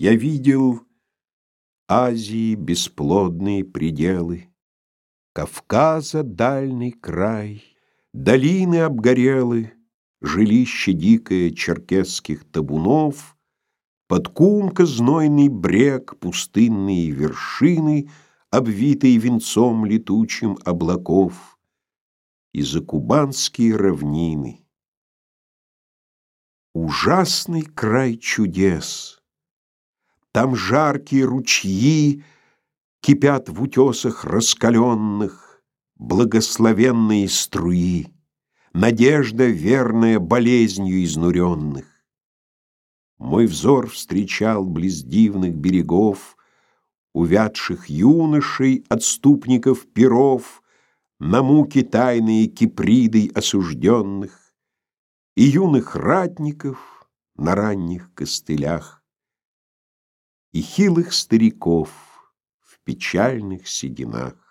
Я видел Азии бесплодные пределы, Кавказа дальний край, Долины обгорелы, Жилище дикое черкесских табунов, Подкумка знойный брег, Пустынные вершины, Обвитые венцом летучим облаков, И закубанские равнины. Ужасный край чудес! Там жаркие ручьи Кипят в утесах раскаленных, Благословенные струи, Надежда верная болезнью изнуренных. Мой взор встречал близ дивных берегов Увядших юношей, отступников перов, На муки тайные кипридой осужденных, И юных ратников на ранних костылях, И хилых стариков в печальных сединах.